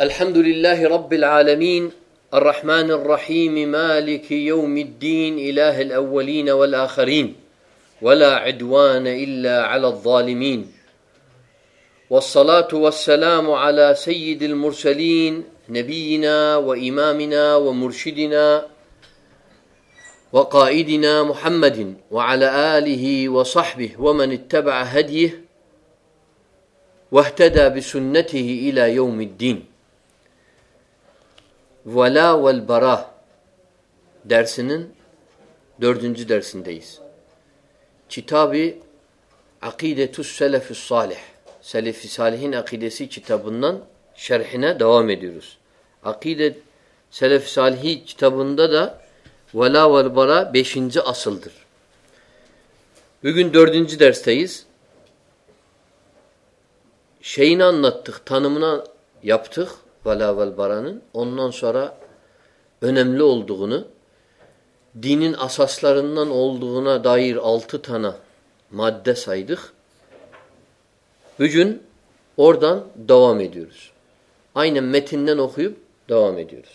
الحمد لله رب العالمين الرحمن الرحيم مالك يوم الدين إله الأولين والآخرين ولا عدوان إلا على الظالمين والصلاة والسلام على سيد المرسلين نبينا وإمامنا ومرشدنا وقائدنا محمد وعلى آله وصحبه ومن اتبع هديه واهتدى بسنته إلى يوم الدين ولا ولبرا در سنچی در ستاب عقی دتھس سیلف سالحہ سیلف سالح عقی دیسی چتاب شرہنہ دوا میں درس عقی دت سیلف سال ہی چند ولا ولبرا بے شن سا اصل درکنچی درس شیینا نتھ تھنما یاپت بلا بل بران او سرا اندین اسولہ دائر آلتھنہ مدہ سائد بجن اوڑ دان دوا میں دورس آئین میتھن میں دورس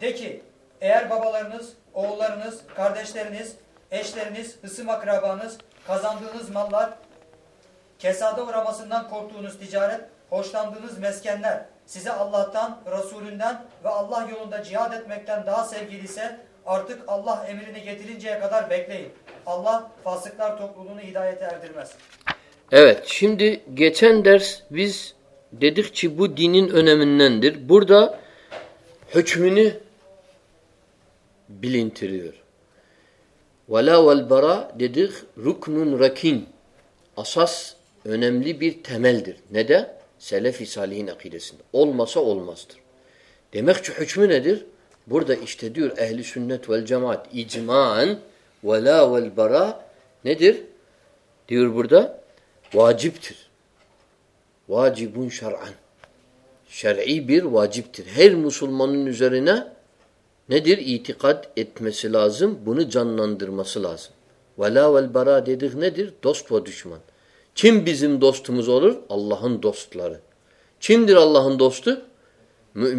De ki eğer babalarınız, oğullarınız, kardeşleriniz, eşleriniz, hısım akrabanız, kazandığınız mallar, kesada uğramasından korktuğunuz ticaret, hoşlandığınız meskenler size Allah'tan, Resulünden ve Allah yolunda cihad etmekten daha sevgiliyse artık Allah emrini getirinceye kadar bekleyin. Allah fasıklar topluluğunu hidayete erdirmez. Evet şimdi geçen ders biz dedik ki bu dinin önemindendir. Burada hükmünü بلین ولابرا دد رخ نون رکھیں سال اول مسا اولماسر بوڑھ دہشت والجماعت ایجمان ولا ولبرا ندر بوڑھ داجب تھر واجب شران شر ای واجب تھر ہر مسلمان نو ذرائع ندر ایتقاد اطمہ الزم بن جندمہ ولا وراد ندر دوست و دشمن چم بزم دوست مزور اللہ دوست لہ چم دل اللہ دوست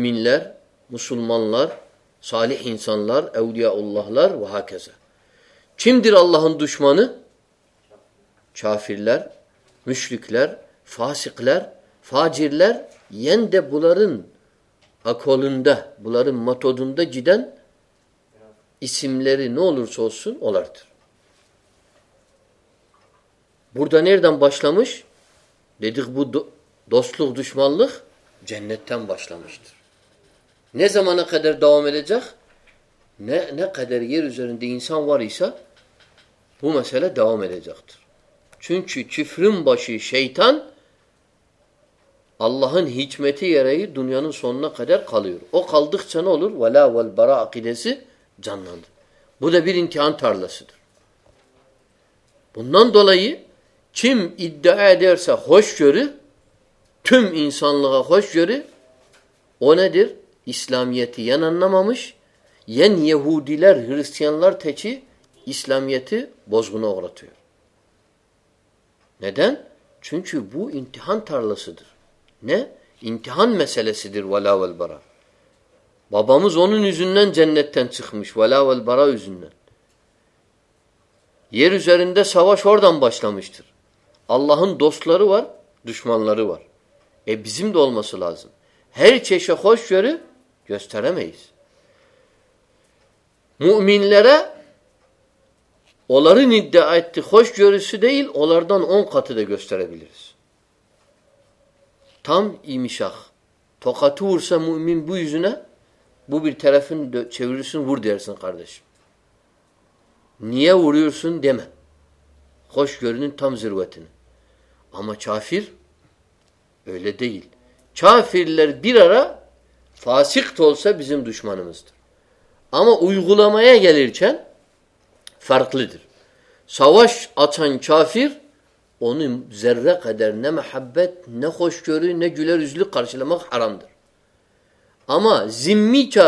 میر مسلمان لڑ سال انسان لہ اولیا اللہ لہ وزہ چم دل اللہ دشمن شافر لر مشرق لیر فاسق لیر فاجر لیر اکھ بل متوند جدن اسم لیرے نو لو سل بر دان دم بچلہ مش دیکھ بھو دس لوگ دشمن لکھ جہنی تم بچل نے زمانہ قدر دوا میرے زخ ن یہ سامان سا بھو مسئلہ دوا میرے زخ تر چن چونچرم بچی شیتھن اللہ ہن ہچ میتھی یرائی دنیا سوننا خدیارا سہوشر تھم انسان او ندر اسلامیت یعنی تھیچی اسلامیات بس گن عورت بہ امتحان تھار لہ سر نمتحان می سلے ولاا ولبرا بابا مز و جنت مش ولبرا زین زر دے سوا شور تم بچتر اللہ دست لرور دشمن لرور اے بظیم دولمہ صلی اللہ عظم ہر چی خوش چور گھر لیرا اولر نی دہ اتش چور سیل اولر دونوں تھم ای مش تھوکا تر سا بوجنہ ببر تھرا سن شور سن و سرد نیا سن دہ خوش گر تھم ضرور امافر دل پہ فاسک تول سا بزم دشمان اما اجلام گل چھ فرق لدر سوش اچانا اونی نب نوش چوری نیل حرام در امافر سیو میرا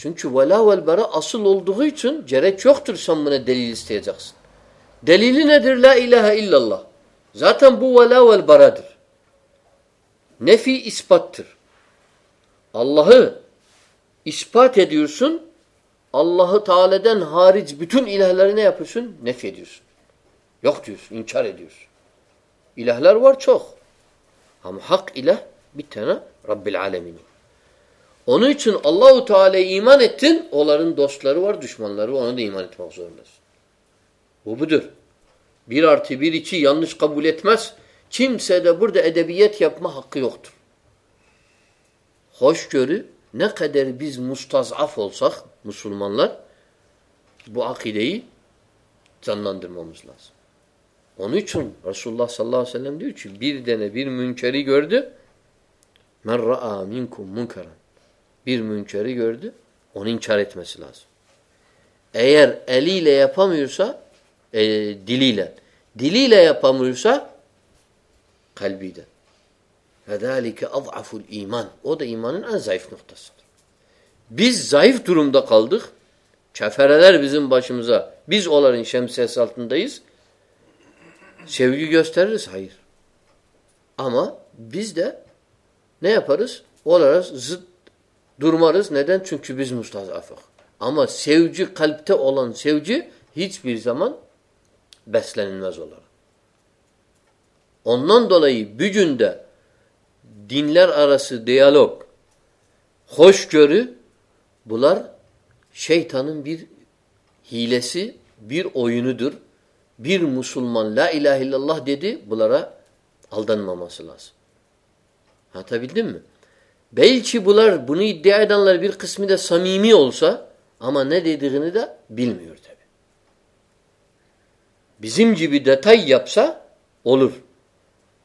چنچ وصل اولدہ چن جر چوکھنے اللہ اسپاتے دور سن اللہ تعالیت اونچھ اللہ تعالیٰ ایمانت او لین درو اور دشمن لڑو ایمانتھینس قبول مستاذان لڑ بند ان چھ رسول اللہ صر د bir münkeri gördü, onu inkar etmesi lazım. Eğer eliyle yapamıyorsa, e, diliyle, diliyle yapamıyorsa, kalbiyle. وَذَٰلِكَ اَضْعَفُ iman. O da imanın en zayıf noktasıdır. Biz zayıf durumda kaldık, çefereler bizim başımıza, biz onların şemsiyesi altındayız, sevgi gösteririz, hayır. Ama biz de ne yaparız? Olarız zıt درمار بولارے بولارا مل Belki bunlar bunu iddia edenler bir kısmı da samimi olsa ama ne dediğini de bilmiyor tabi. Bizim gibi detay yapsa olur.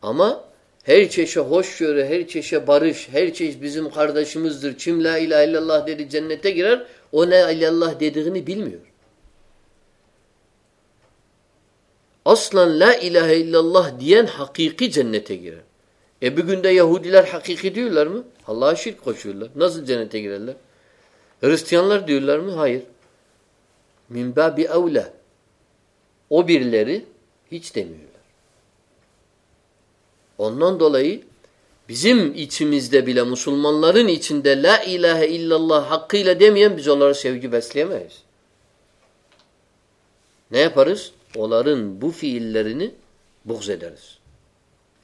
Ama her çeşe hoşgörü, her çeşe barış, her çeşe bizim kardeşimizdir. Kim la ilahe illallah dedi cennete girer, o ne illallah dediğini bilmiyor. Aslan la ilahe illallah diyen hakiki cennete girer. ربلا اندل مسلمان دہلا مارس بوفی رین بکار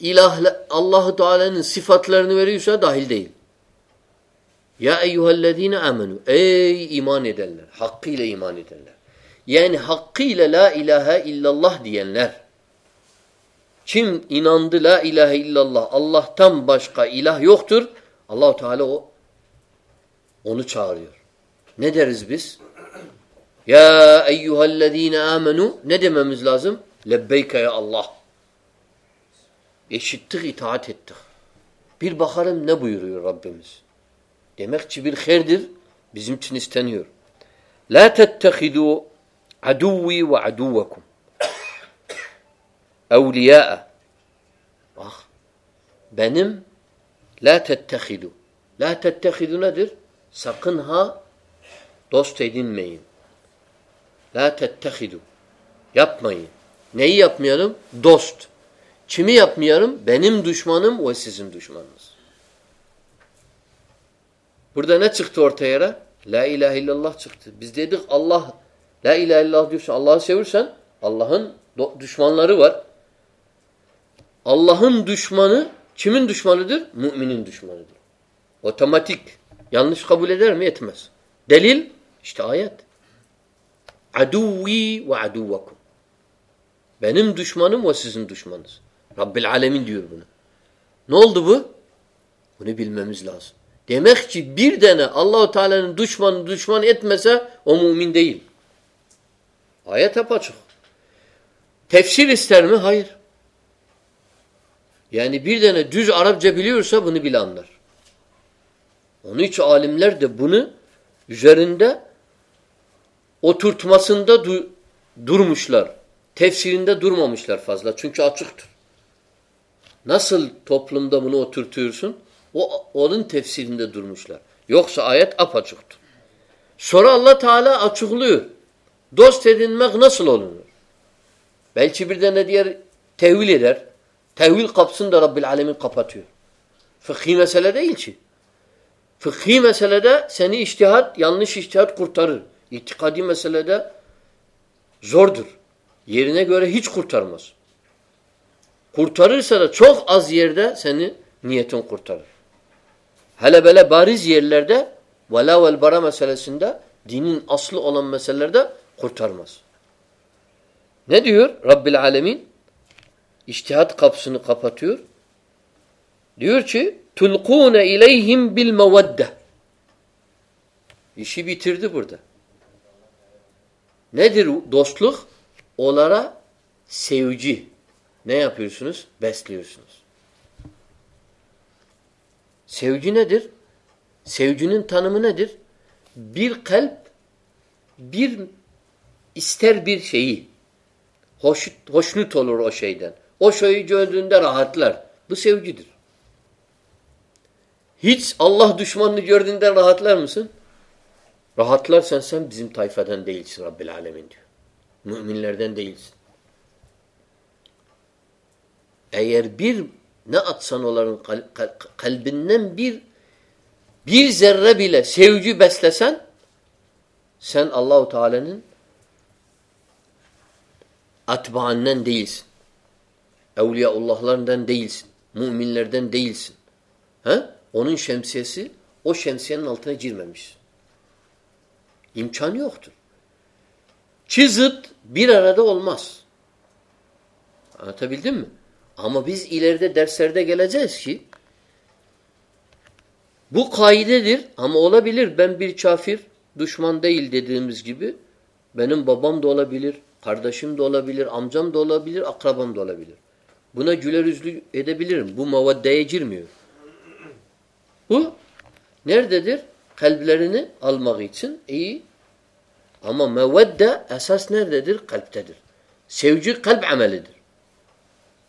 ilah Allahu Teala'nın sıfatlarını veriyorsa dahil değil. Ya eyhellezine amenu ey iman edenler hakkıyla iman edenler. Yani hakkıyla la ilahe illallah diyenler. Kim inandı la ilahe illallah Allah'tan başka ilah yoktur. Allahu Teala o onu çağırıyor. Ne deriz biz? Ya eyhellezine amenu ne dememiz lazım? Lebbeyke ya Allah. یہ شاٹ پیر باخارم نہ بھئی رب ڈیمیک چیبر خیر در بھیر تاخی دولی بینم لاکھی لہ تاخی داد سکن ہاں تھینکھو آپ می نئیم دست چمیں اپنی بینم دشمن وشمان بردا اللہ اللہ دہ سور سن اللہ دشمن اللہ دشمن چمین دشمن دشمن اوتھم اتک یہ قبول دلیل آیت ادوی و ادو و بینم دشمنم وسیم دشمن نو دبنی چیڑے اللہ تعالی نے دشمن میں بنندا اتوٹ مسند درمسلر تھریند دورمسلر فضلہ چھنچ اچ نسل سن درمسلہ کورتار مثال زور دور یہ مس کورتر سر چوک آجردہ سر نیچوں کورتر ہلیہ بیلے باری جیڑ لرد ولا و بڑا مسئلہ سن دا دینی اصل الام مسئلہ لرد کورتر مس نا در ربی اللہ عالمین استحاد کپس تیور چی ٹھل خون بل مدا ایسی بھیرد نی دیر دست اولا سوجی ne yapıyorsunuz? Besliyorsunuz. Sevgi nedir? Sevginin tanımı nedir? Bir kalp bir ister bir şeyi hoş, hoşnut olur o şeyden. O şeyi gördüğünde rahatlar. Bu sevgidir. Hiç Allah düşmanını gördüğünde rahatlar mısın? Rahatlarsan sen bizim tayfadan değilsin Rabbil Alemin diyor. Müminlerden değilsin. سن اللہ اول شم سے د Ama biz ileride derslerde geleceğiz ki bu kaidedir ama olabilir ben bir kafir düşman değil dediğimiz gibi benim babam da olabilir, kardeşim de olabilir, amcam da olabilir, akrabam da olabilir. Buna güler üzlü edebilirim. Bu mavaddeye girmiyor. Bu nerededir? Kalplerini almak için iyi. Ama mevvedde esas nerededir? Kalptedir. Sevci kalp amelidir.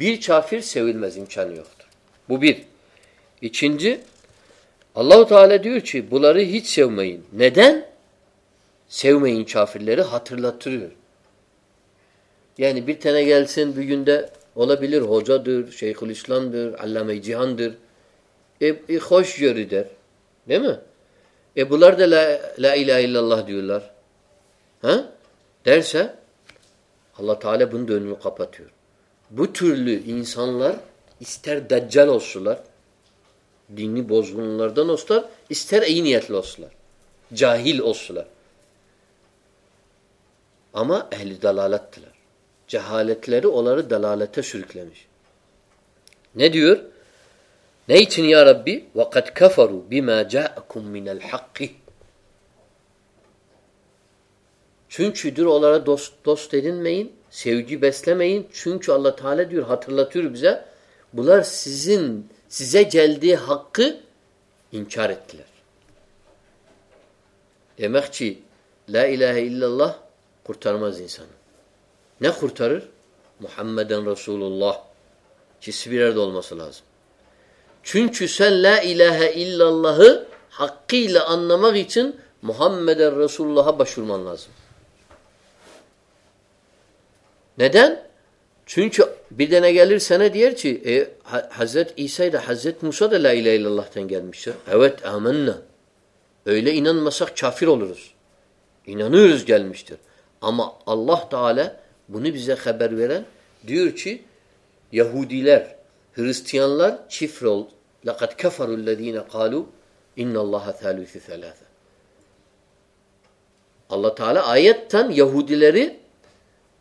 اللہ تعالی یعنی اللہ جہان دے خوشرد اللہ دیر سہ اللہ تعالیٰ bu türlü insanlar ister daccal olsular, dini bozgunlardan olsular, ister iyi niyetli olsular, cahil olsular. Ama ehli dalalettiler. Cehaletleri onları dalalete sürüklemiş. Ne diyor? Ne için ya Rabbi? وَقَدْ كَفَرُوا بِمَا جَاءَكُمْ مِنَ الْحَقِّ Çünkü dur onlara dost, dost edinmeyin, سو جی بسلم چون چھ اللہ تعالیٰ جلدی حق انت مخچی لہ اللہ اللہ کھل منہ تھر محمد رسول اللہ چرم اللہ عظم چون چھ سہ اللہ حقی المحمد رسول اللہ بشور حضرت عیس حضرت اللہ تعالی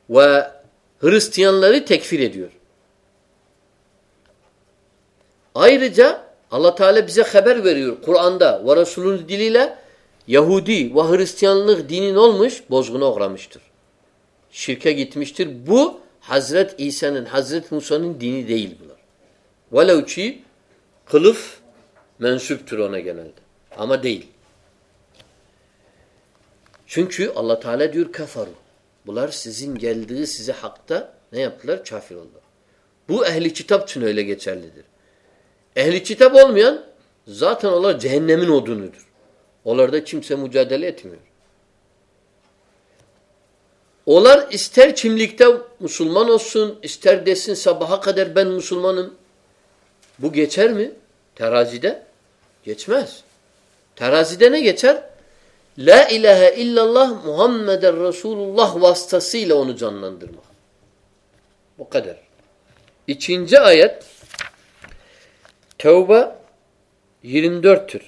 و Hristiyanları tekfir ediyor. Ayrıca Allah Teala bize haber veriyor Kur'an'da ve Resul'ün diliyle Yahudi ve Hristiyanlık dinin olmuş bozguna uğramıştır. Şirke gitmiştir. Bu Hazret İsa'nın, Hazret Musa'nın dini değil bunlar. Velev ki kılıf mensüptür ona genelde. Ama değil. Çünkü Allah Teala diyor kafaru. مسلمان بو گیچر می راجی دہچ مس تھرا Jeddah نی گھر La ilahe illallah Muhammeden Resulullah vasıtasıyla onu canlandırmak. Bu kadar. İkinci ayet Tevbe 24'tür.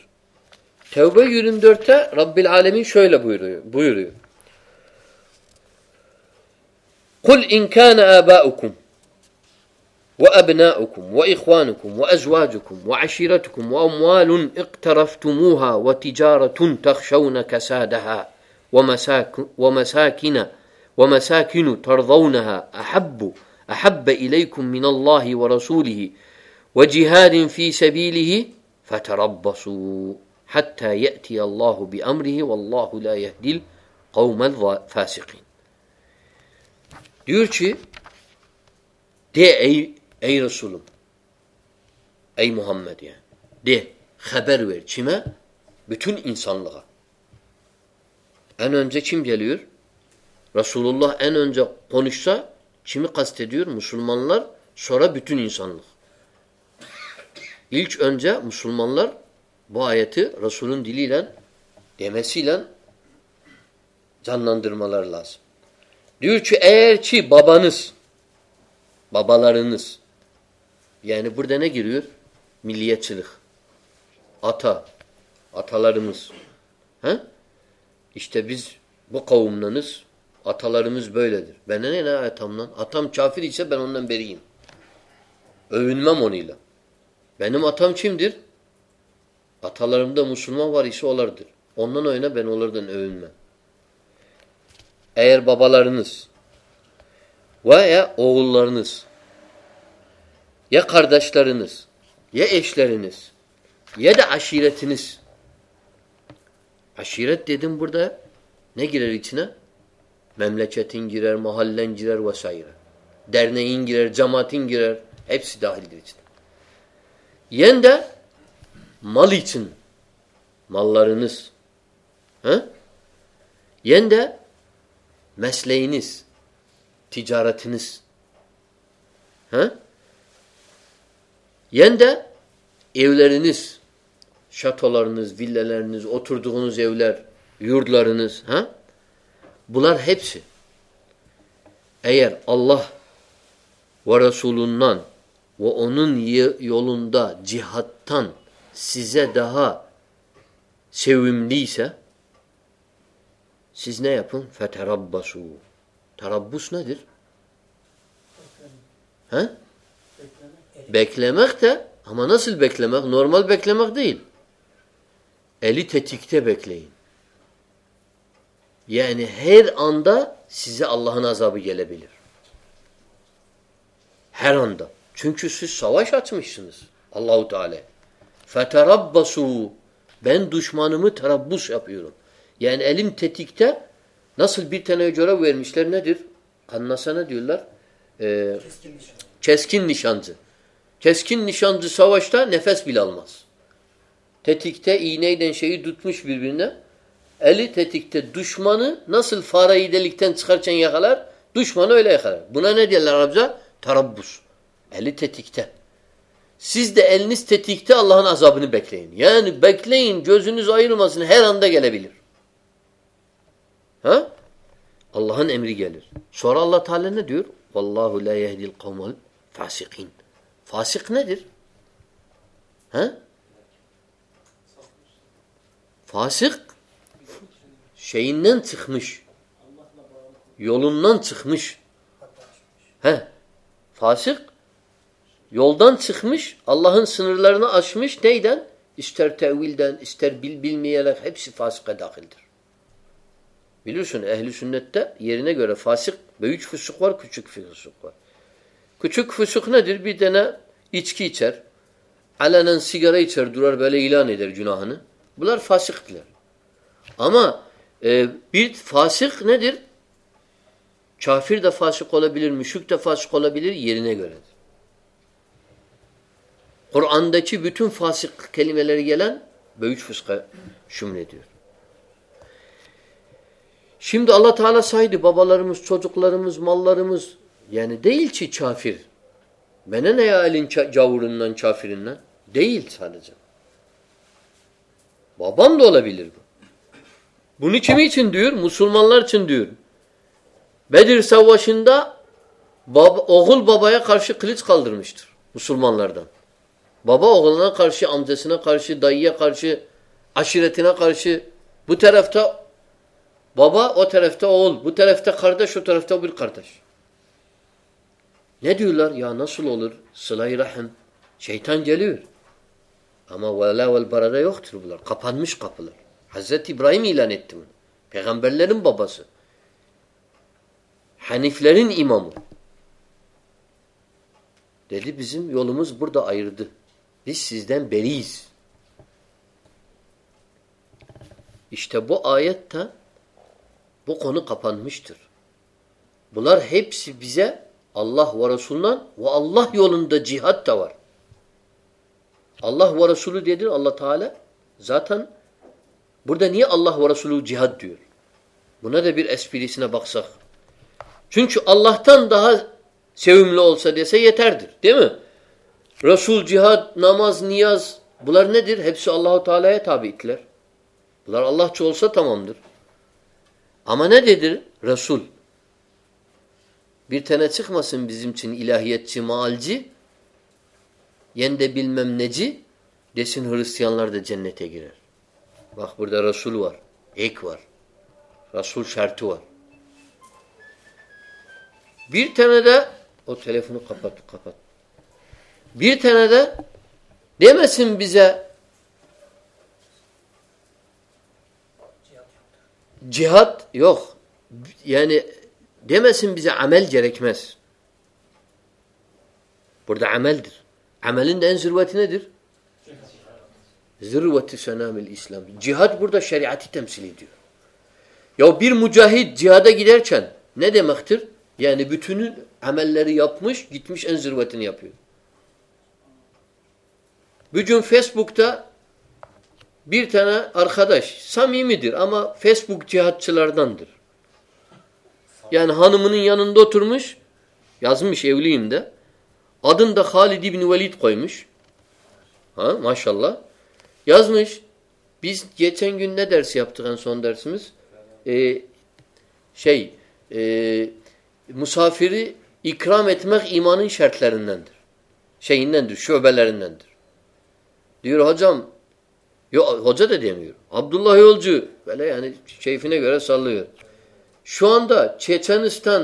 Tevbe 24'te Rabbil Alemin şöyle buyuruyor. buyuruyor. Kul in kâne âbâukum وأبناؤكم وإخوانكم وأزواجكم وعشيرتكم وأموال اقترفتموها وتجارة تخشون كسادها ومساك ومساكن ومساكن ترضونها أحب أحب إليكم من الله ورسوله وجهاد في سبيله فتربصوا حتى يأتي الله بأمره والله لا يهدي القوم الفاسقين. Diyor ki, de ey رسول لان جان دلار یہ بردے نیو ملی چل آٹھا آٹھا لس ہاں اسٹاب بوس آٹھا لس بہ ادر بینا آٹھا آتھام چا فری سے بھیرین اویینا من آتھام چھم در آٹھا لڑ مسلم ادر اُنر در بابا لڑ یا خردس لینس یا ایس لینس یا دا اشیر آشیر تی دیکھ رہی نا مملچن گرر محل وسائی رین گرر جما گرر ایپسی مل ملس مسلے تھی جاس یعنی دا ایو لڑس شتو لڑنے لڑنس اتور دکھنس ایول لڑنس ہاں بولار ہی وہیم دیج نیا ربرس نا ہمانسلیکم نارمل بیکل تھین یہ سوائش اللہ تعالی دشمان سوشٹا نفیض بلال مس تھی نسل اللہ اللہ فاصق داسخین سکھمش یول سکھمش فاسق یولدان سکھمش اللہ کچھ ندر بھی اللہ تعالی ساہد یعنی دلچر میں نے جاؤڑ بابا دو لوگ بنی چھ میندر مسلمان لڑسا ہوا اغل بابا کارس کلیچ کالدر مسٹر مسلمان لڑ بابا اغلنا کارس آمدسنا کارسے دہی کارس اشراستینا کارسے بتر بابا رفتہ اہل بتر اتر افطا کارترس حضرتان پھیمل بابا سینی فلنجم یول برد آئیردین بو آتھ بکان مشتر بولار اللہ اللہ تعالی اللہ رسول جہاد نماز نیا امن دیدر رسول Bir tane çıkmasın bizim için ilahiyetçi, maalci, yende bilmem neci, desin Hristiyanlar da cennete girer. Bak burada Resul var, ek var. Resul şartı var. Bir tane de, o telefonu kapat, kapat. Bir tane de demesin bize cihat yok. Yani Facebook سمد بک جہاد یہاں ہان یہ درمش یازمش اولی ایندہ عدم دہ خالی ہاں ماشاء اللہ یازمش پیس یہ مسافر اخرام اتماق ایمان شٹ لڑی نہ شعبہ لڑ حجم یہ حضرت دین یور عبد اللہ شیفنس اللہ شانتہ چھینسن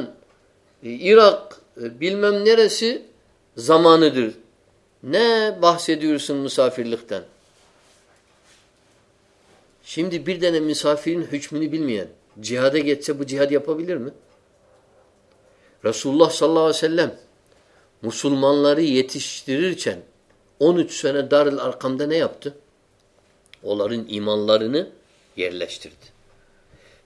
عراق سے زمانہ در نی بہ سے مسافر لکھتا سم دردینہ مسافر ہلمی رسول صلی اللہ علیہ مسلمان لاری چن اونی دار الرقم دفتہ اول ایمان لارے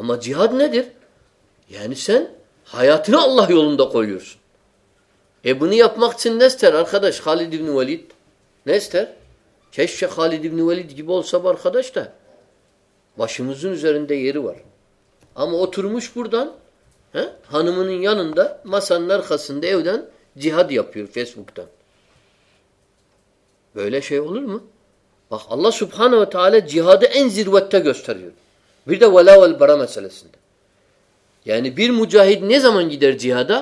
ہمہ جہاد ندر سناتا دس بہشم زر دے ہم اوتر مشکور اللہ یعنی گھر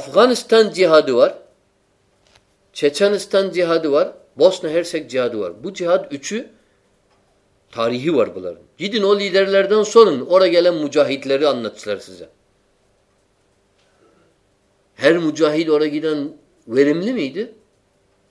افغانستان جی ہاد نیکار مجاحید اور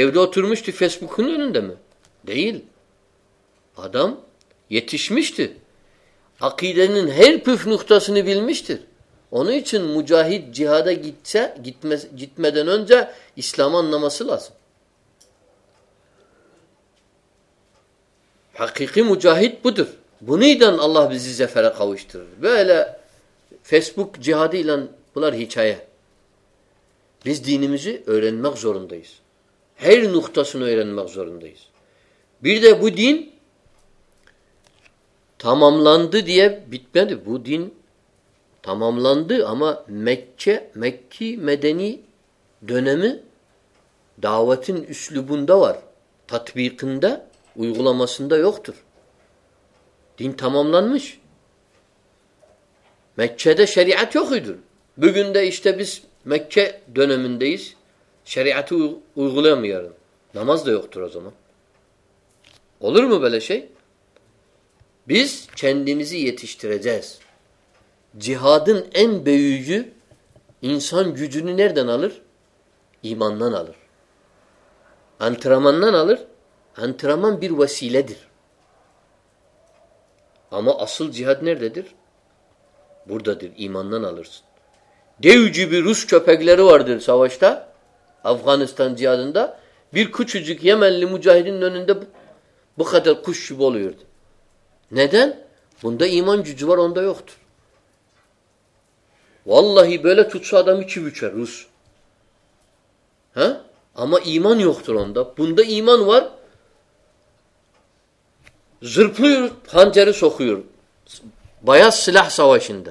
او دس تو فیس بکیل ادم یہ مشتر حقیط نقطہ انجاہد جہاد اسلامان حقیقی اللہ فیس بک جہاد دین مخ زور دس ہر نقطہ سن مخظرم بین تمام لیا بو دین تمام لما مت میک میں دونم دعوت اس لوبندور تھہ او غلامہ سند یوختر دین تمام لیا دہ شری اتر بگ اسپس مک دون دس سر آٹھ ارگل ناماز لکما لو بال بیس چین دینے سے نالر ان تھرام دیر ہما اصل جہاد نردر بردادر ایمانس دیو جی رش چپلیر افغانستان زیادہ بہتر خوشین پند ایمانہ یوخت والی رس ہم ایمان یوختر امدہ پند ایمان و زرفلس بیا سلیہ سواشندہ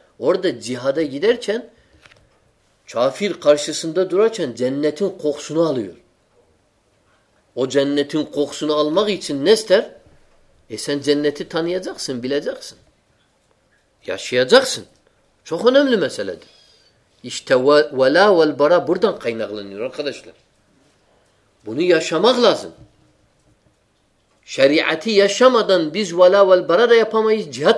اوڑ جہاد گدر چھن شافر قرش سر دور زندگ سنال او زنت سنال مگر نر اسل وا بر وشما سن شہری اتی یا شام دس ولا ویپام جہاد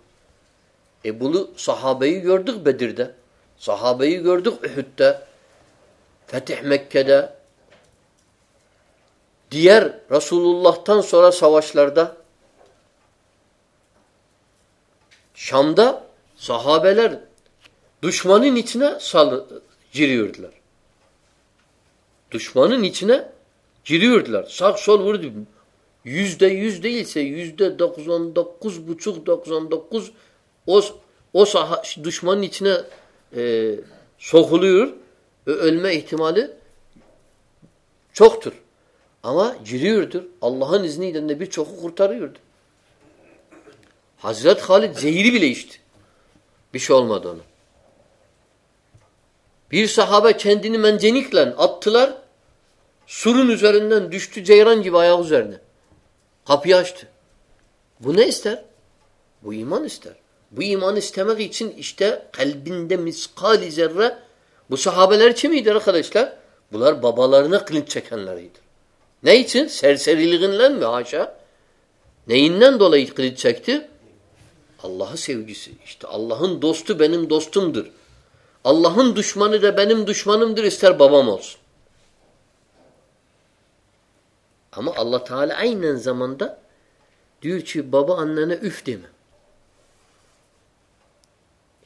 رسول اللہ دشمنی دشمنی جری بچ دشمن یہ سوکول این میرے مال چوکتر اوا جی تر اللہ حضرت خالد المدان پیر صاحبہ چھن دن جینک لن ابت الر سر نظر نشت جہران جی بایا ازارے حفیاہ تسر بو اسر بن اسابہ لڑا بل ببا لرہ سکن سر سیری نیول سکھ تلست اللہ دوست بینم دوستم در اللہ دشمن دشمن در اس طرح بابا موسم ہم اللہ تعالیٰ آئی نا زمانہ تیوشی ببا انہیں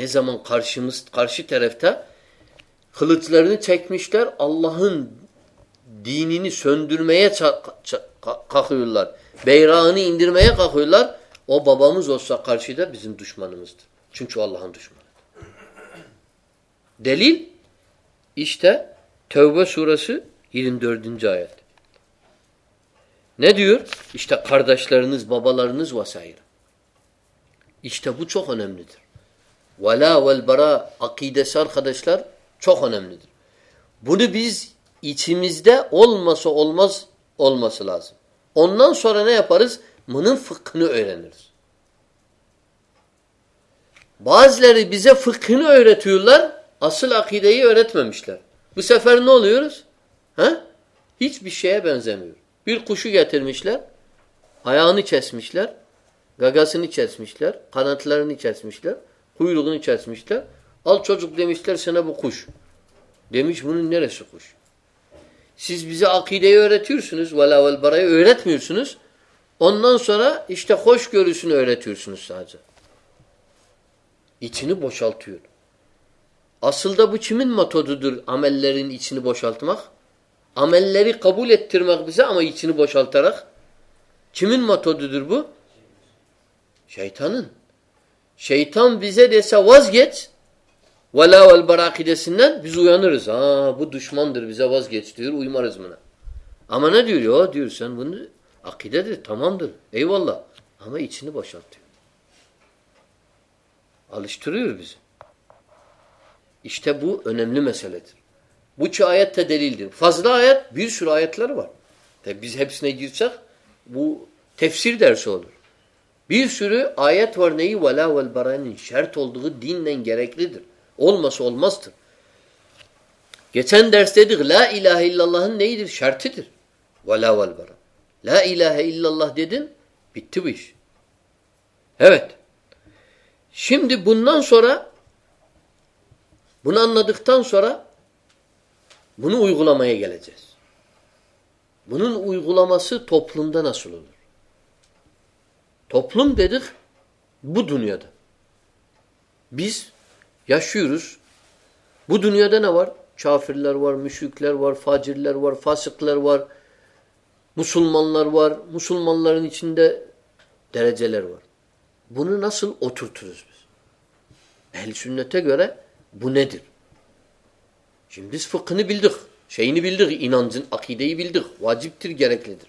نظم خرش مس خرش ترفتہ خلد چیک مشتر اللہ دینی سندرمیا کا اللہ بہر میا کاک اللہ او بابا مز و سا قرش دہ بن دشمن چنچو اللہ دشمن دلیل اشتہ تھی بہ سورہ سے جائید نشتہ خرداس لڑس بابا لڑنس و ساحر اشتہ بک اونم نظر چیس مشلر چیس مشلر چرچوکتے مستر سے میرا سر خوش کی اور سنس آج یہ بسالتر اصل تب چیمین متو ددور آملری بسالتمخ آملری قبول بسال ترق چمین متو دور بہت بسم نے میسل دوں فصدہ آیت بھیر سر آپ بی شو آیت وی وا ولبر شرط دینک لہ اللہ شرط ولبرہ دید بت و شم دورا بن دان سورا بھون او غلامہ بھون اوئی غلامہ سو پھل دن سل فلم دیا دس بو دنیا دہ فیلر وار وارکل وار مسلمان مسلماندہ دیر جیلر وار بن سل اتر تھورس اہل شرا بُنے پکنیل سی بیلن آخ واجبر گیردیر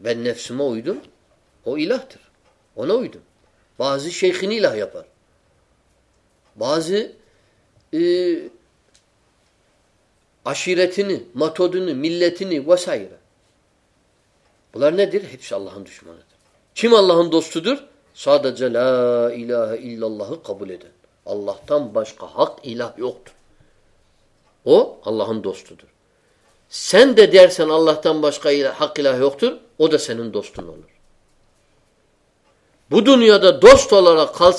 میڈن بازی پر بازی آشیر تھونی ملے تھے لڑ لالحر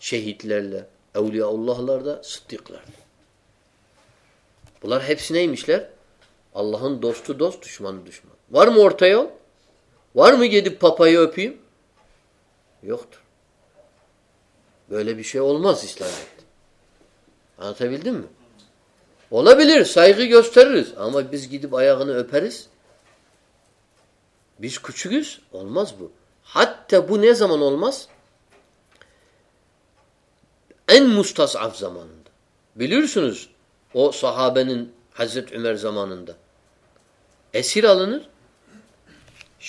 شہید لڑا مسلر اللہ دسمان دسمان وارتو وار پپا او صحاب حضرت عمر زمانہ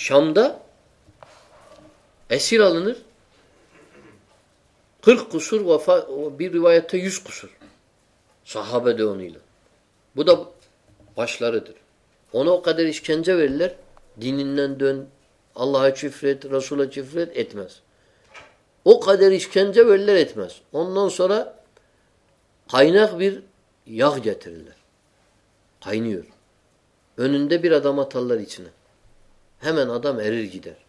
شمدہ ایسی کسور وفاسر سے مین رجح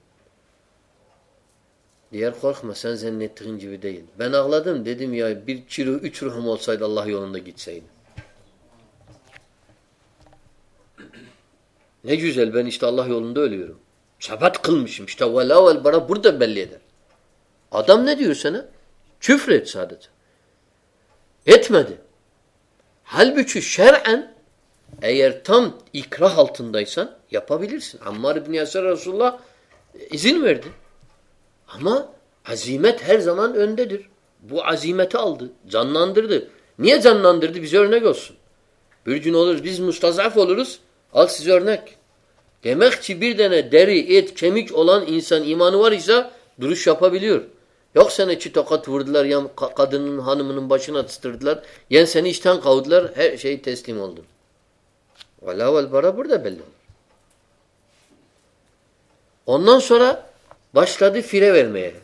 Diğer korkma sen zannettiğin gibi değil. Ben ağladım dedim ya bir çürü üç ruhum olsaydı Allah yolunda gitseydim. Ne güzel ben işte Allah yolunda ölüyorum. Sabat kılmışım işte vela vel bara burada belli eder. Adam ne diyor sana? Küfür et sadece. Etmedi. Halbuki şer'en eğer tam ikrah altındaysan yapabilirsin. Ammar İbni Yasar Resulullah izin verdi. ٹوکت ہوشن Sunit لال بڑا سر بچتا فرے میرے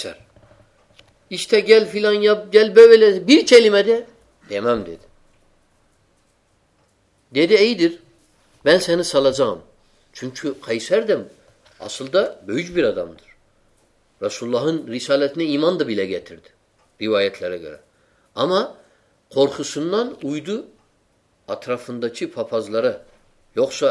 سر دیا می دے دے دیر میں سال چاہ چاہ سر دم اصل دا بچ بیرا دم رسول گیا پیوا رہے گا آما خرخ سن دو اترافی پفاظ لرا یوکسا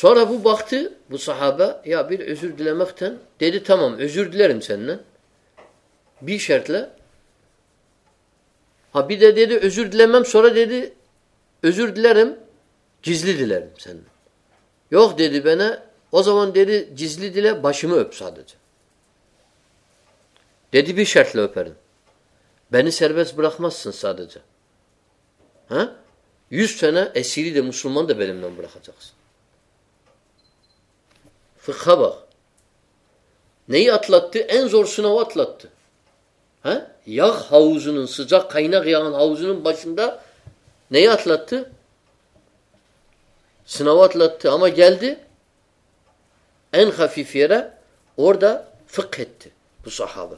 سو رو بخشن دی تھوز بیٹل دل سو ر دے دے یزور دل جلی دل یوخ دے دے بہن اجمان دے دے جائے بسم سادی بی سٹل بین سربیس برخم ہاں یوس فین ایسری سمند بچ پہ بہ نئی ات لتور سنو ات لت یا حاؤزن سا کھائنا گیا حاؤزن بچوں نئی ات لت سنو ات لت آ جلدی این خافی پہا او پھت بہبہ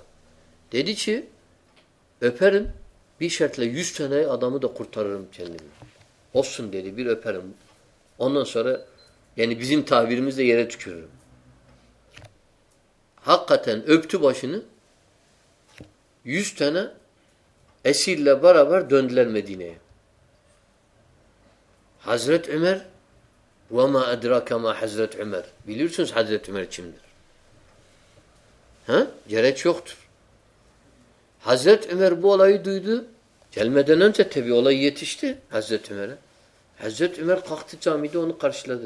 دیدی چیف لے آمد سر یعنی بزم تھرم حق ابت باسی نا نا ایسی برابر دونیا حضرت عمر و ادرا حضرت عمر سضرت عمر چمر چوک حضرت عمر بولا یہ حضرت عمر حضرت عمر کرش لد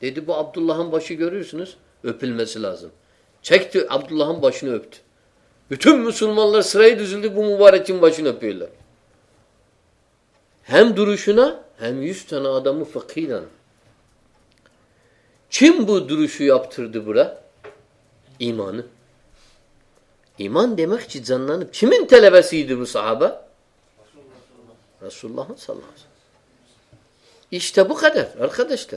یہ دبد الہم بشکس افیل مسلح چکن بشن افتمان لڑی چم بشن افیل حم دروش نا ہیم یہ فخری چم بروشی افتر دبرہ ایمانہ ایمان دیں مختلف صاحبہ رسول یہ بہتر اور خدشتہ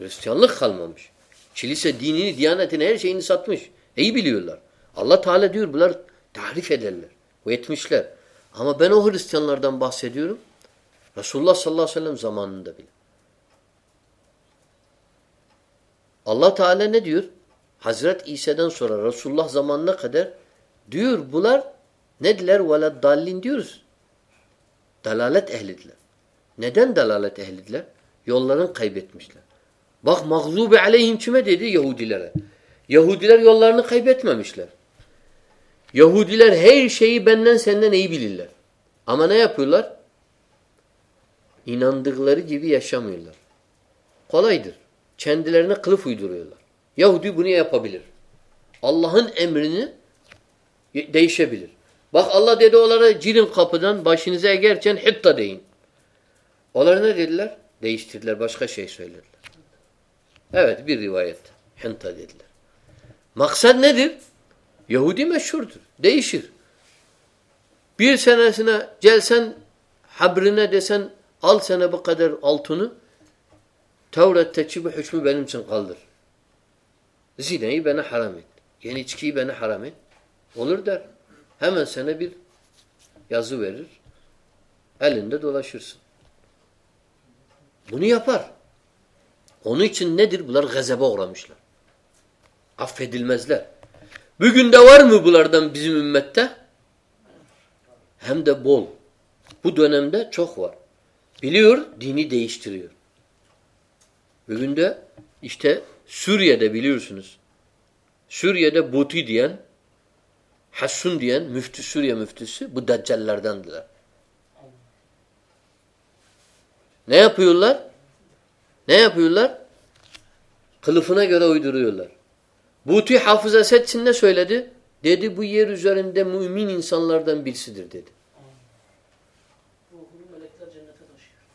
اللہ اللہ حضرت رسولت بس مخضوب علیہ دلچ مسلر یہود شیئین جی بھیل اللہ بخ اللہ دے دوان بشین چینتا مقصد ن دودی میں شر تو شر پیر سنہ سنہ جل سا حبر نی سن ال سنا بہت قدر اوتھم سب غلطر زی نئی بہ ن حرام یعنی چکی حرام درد سنا زویر شر سنی پھر ہن چنبل گزا بو رام بیکنڈا بول با چکر دینے دے اسٹری سوریا دل سنس سوریا دتی دن دین سوریا مفت نیا پیار ن کلف ناولارا پھزا سیٹ سن سو لے دے دے بو یہ روزوارے سنسدر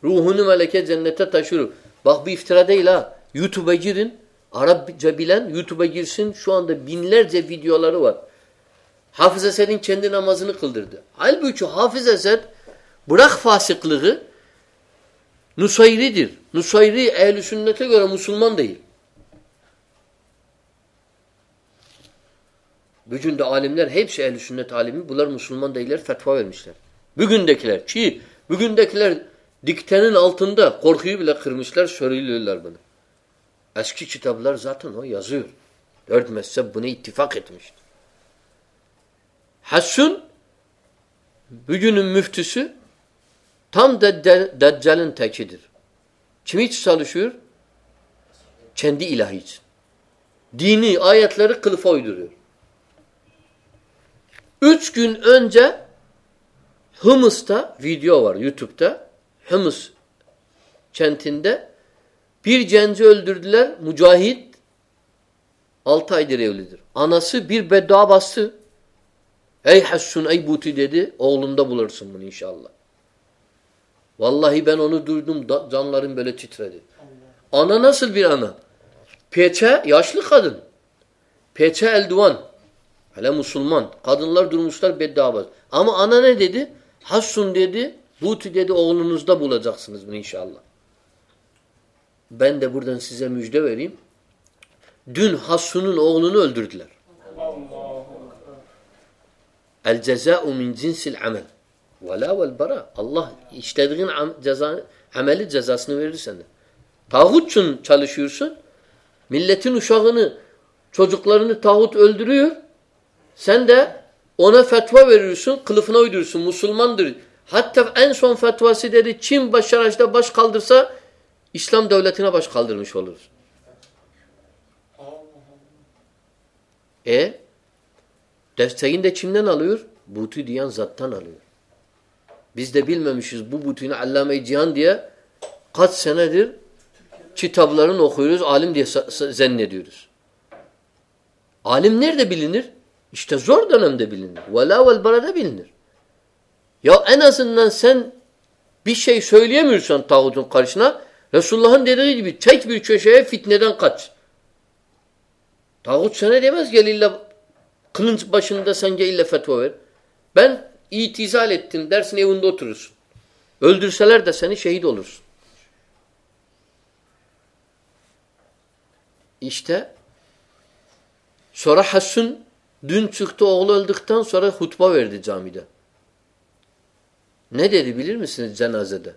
روح نا سورو بہت بھی مجھے نوسئر نوسری بلر مسلمان دئی لاتواسلکھا کورکھ کر بلار جاتا نو بنسن مفت Tam deccal, deccalin tekidir. Kimi için çalışıyor? Kendi ilahi için. Dini ayetleri kılıfa uyduruyor. Üç gün önce Hımız'da video var YouTube'da. Hımız kentinde bir cenci öldürdüler. Mücahit altı aydır evlidir. Anası bir beddua bastı. Ey Hassun ey Buti dedi. Oğlunda bulursun bunu inşallah. ویون چھ اینا سلنشہ قدم مسلمان قدم لرم آباد ہمیں حسن بتسم دن حسن الجا سل امن والا اللہ تاہن سنسا سوکل سین درسن خلفنا دن دلویر بوتھی نالو ر الانہ سنہ درخویر عالم دیا عالم نیبل سہولیات سنہ دہن دہ سنجھا جام دے بیلر مسجد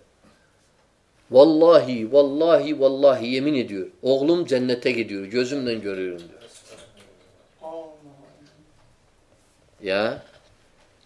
وی واہی واہی نیو اگلوں جن تجم یا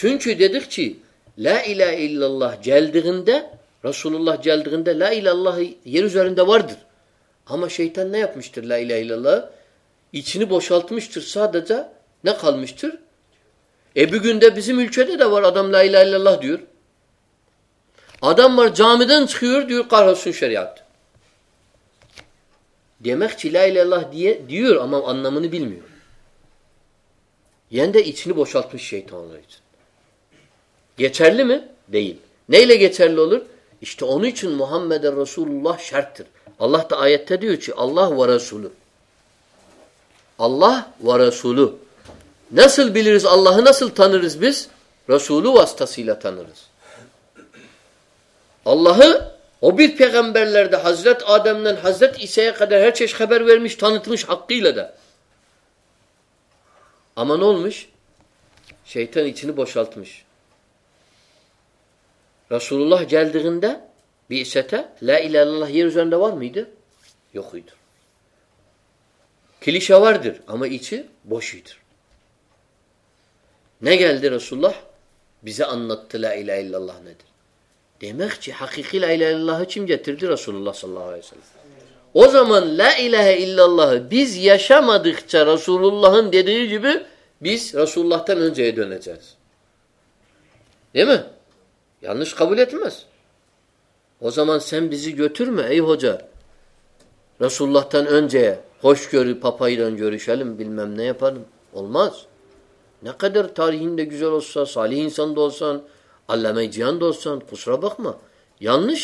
سنچی دے دکھی جلگ رسول اللہ جل دردر بشال مشتر سا خال مشترہ ادم مر جامد اما انہ یہ بوشال اون محمد رسول شرطر اللہ اللہ رسول اللہ رسول نسل اللہ حضرت حقی الدہ امن Resulullah geldiğinde bir isete La ilahe illallah yer üzerinde var mıydı? Yok idi. Kilişe vardır ama içi boş idi. Ne geldi Resulullah? Bize anlattı La ilahe illallah nedir? Demek ki hakiki La ilahe illallah'ı kim getirdi Resulullah sallallahu aleyhi ve sellem? O zaman La ilahe illallah'ı biz yaşamadıkça Resulullah'ın dediği gibi biz Resulullah'tan önceye döneceğiz. Değil mi? خبریت میں same busy جو حوجہ رسول اللہ جان دس رخماش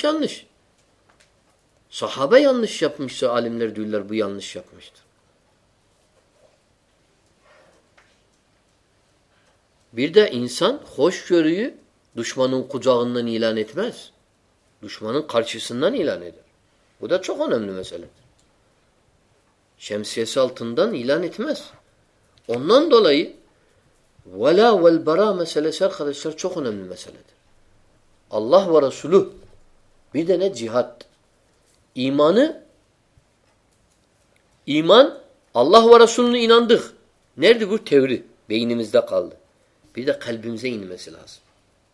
صبہ ان سا عالم بانس شپ انسان ہوش کر دشمن کھجا ایلہ نتمس دشمن خرشہ سنانا چوکوں شم سی سالانس اللہ وڑا سلو بی جہاد ایمان ایمان اللہ وا سو ٹور دا کل داسے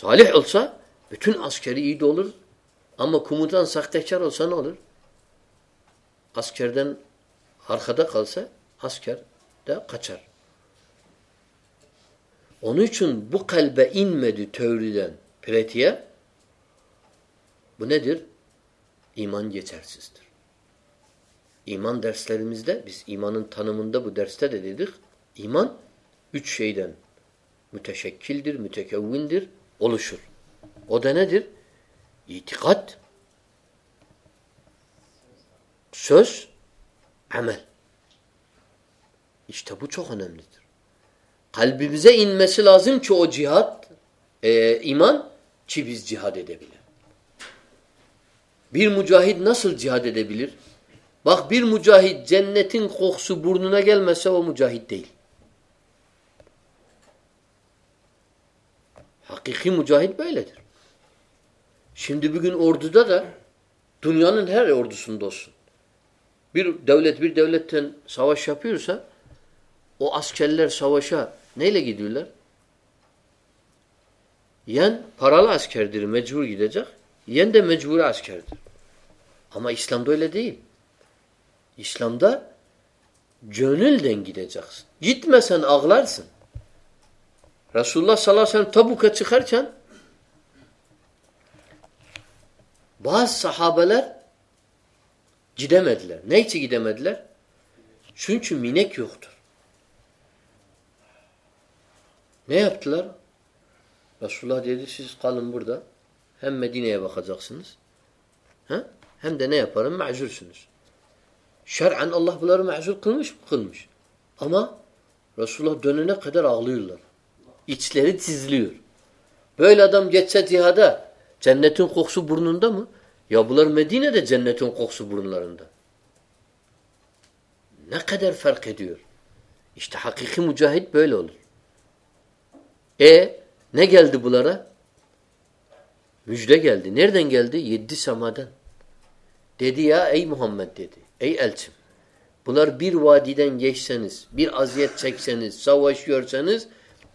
پیدان جیسار میٹھائی سے کلدیر میٹھائی سے ایمانبی بیر مجاہد نسل جہاد سو بر ناگیل حقیقی مجاہد پہ گن اردو دا دا تم رے اردو سن دوستہ نہیں لگی فرالا دجور گی دکھ یعنی ہما اسلام دسلام دا جن دیں گی میں سن اغلار سن رسول متلر نہیں چیڈرس میں حل بولرا مجھ دل گیلدے یہ سمادھان دے دیا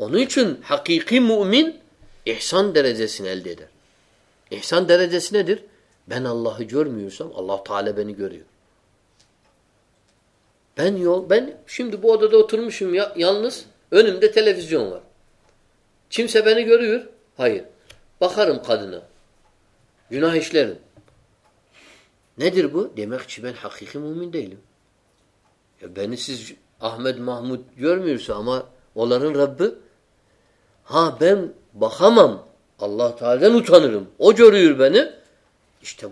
ندر بو ڈیمین میوسما رابطہ ہاں بہم بہ ہممم اللہ تعالیٰ اوجر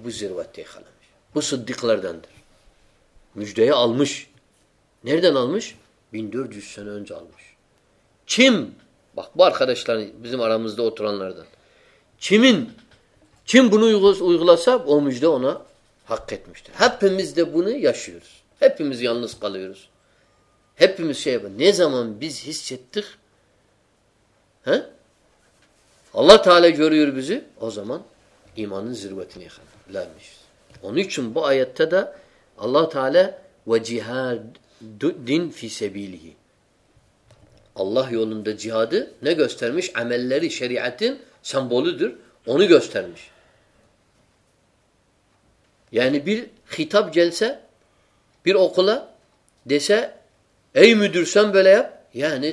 وش وہ سد لردن آلمش نردن آلمشور چم بخبار خدا بم آرام دہ اوتر لرد چمن چمبنس اللہ صاحب او مجھے او حقتمس دس پمس یہ نظامم بز حصیت اللہ تعالی چمب اللہ یعنی یعنی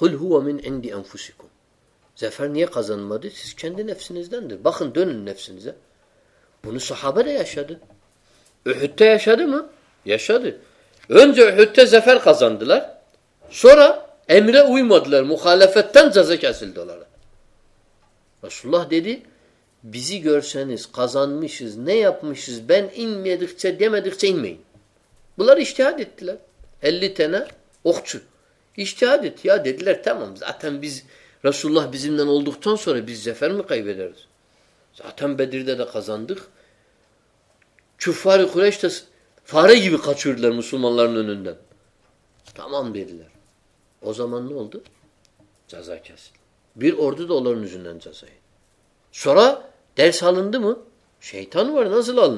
قُلْ هُوَ مِنْ عِنْدِ أَنْفُسِكُمْ Zafer niye kazanmadı? Siz kendi nefsinizdendir. Bakın dönün nefsinize. Bunu sahabe de yaşadı. Ühütte yaşadı mı? Yaşadı. Önce Ühütte zafer kazandılar. Sonra emre uymadılar. Muhalefetten ceza kesildiler. Resulullah dedi bizi görseniz kazanmışız ne yapmışız ben inmedikçe demedikçe inmeyin. Bunlar iştihad ettiler. 50 tane okçu. Ok تمام رسول میڈر اتم بے دردان دکھ چوار فارے مسلمان لندام در ازامان سہتان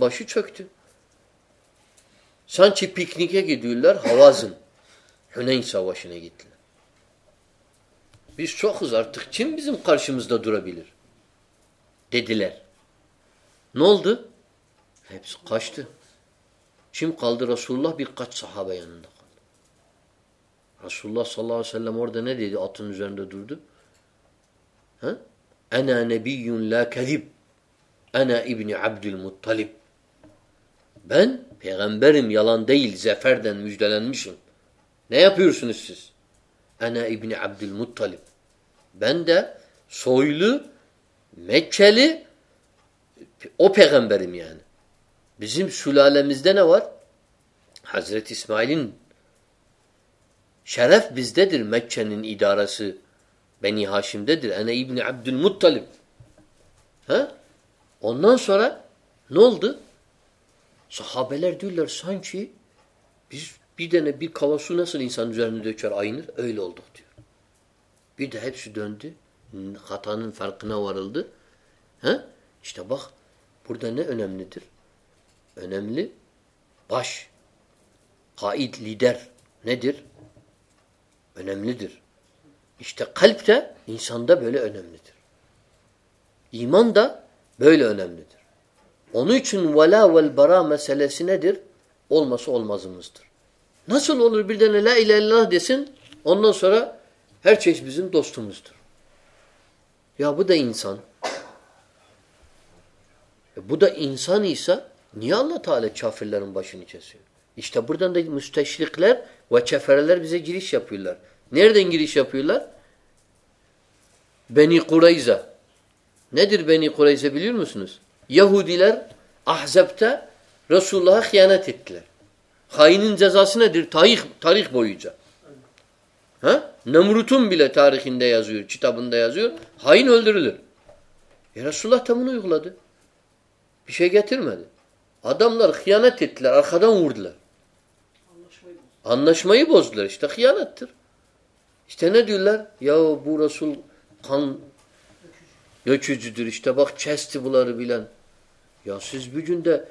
Bush چوک تنچی picnic سواشن زر تک نولد خشت چم کال رسول رسول اللہ صردن انہ ابن عبد المطل او پیغمبر حضرت اسماعیل شرف بزدالم ادارہ سے بینی حاشم ددل ابن عبد المطل ان شورا نولد سب لڑ سنچی خبر سنسر داتھان فرق نہ بخ دش لیدر ندرم لا کھلف دہ ایمان دہ مستر سا نیا گیری شفیلر رسلے پیشے گیا تھر ملے بوجھ لا کال Göçücüdür işte bak çesti bunları bilen. Ya siz bir günde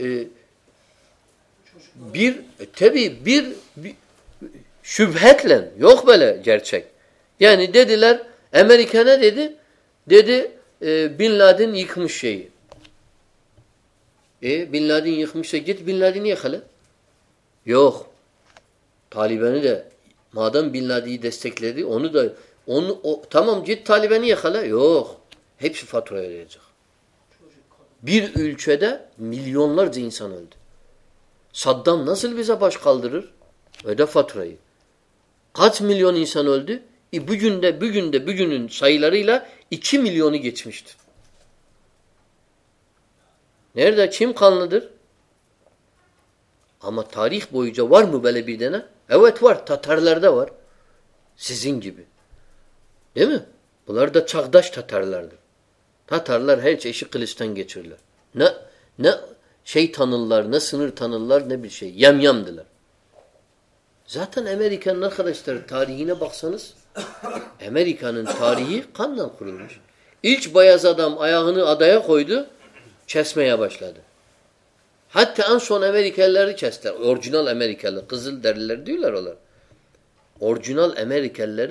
e, bir e, tabi bir, bir şübhetle yok böyle gerçek. Yani dediler Amerika ne dedi? Dedi e, Bin Laden yıkmış şeyi. E Bin Laden yıkmışsa git Bin Laden'i yakala. Yok. Taliban'ı da madem Bin Laden'i destekledi onu da تھم جیتنی سب نسل بھی آج ملسان والد صائی لڑی لا یہ چیم گرد چھیم کال ندھر ہمار تاریخ بوجھ موبائل بھی تھر لڑا ور سنگی لر دہ چھک دش تھر لرد تھر لڑک ٹنگی چر لر ن شی تھان لڑ نر تھ لڑ نئی دل زن ایكہ نی نا بخصانس امیكہ تھار ہیم بایا بچ لر ہاتھ ان سون ایكہ لرس اورجنل ایكہ درل اورجنل امیركا لر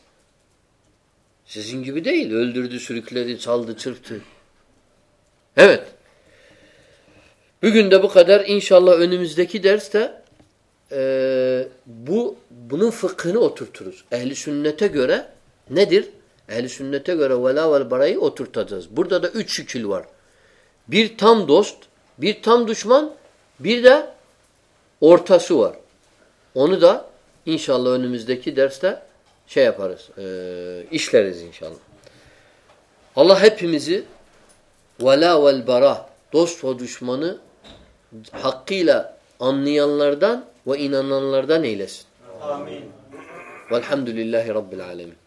دشمن سوار ان شاء اللہ دیکھی درست شفرض ان شاء اللہ اللہ حافظ والا ولبرا تو سوچم حقی الہدان و این الدان الحمد اللہ رب العالم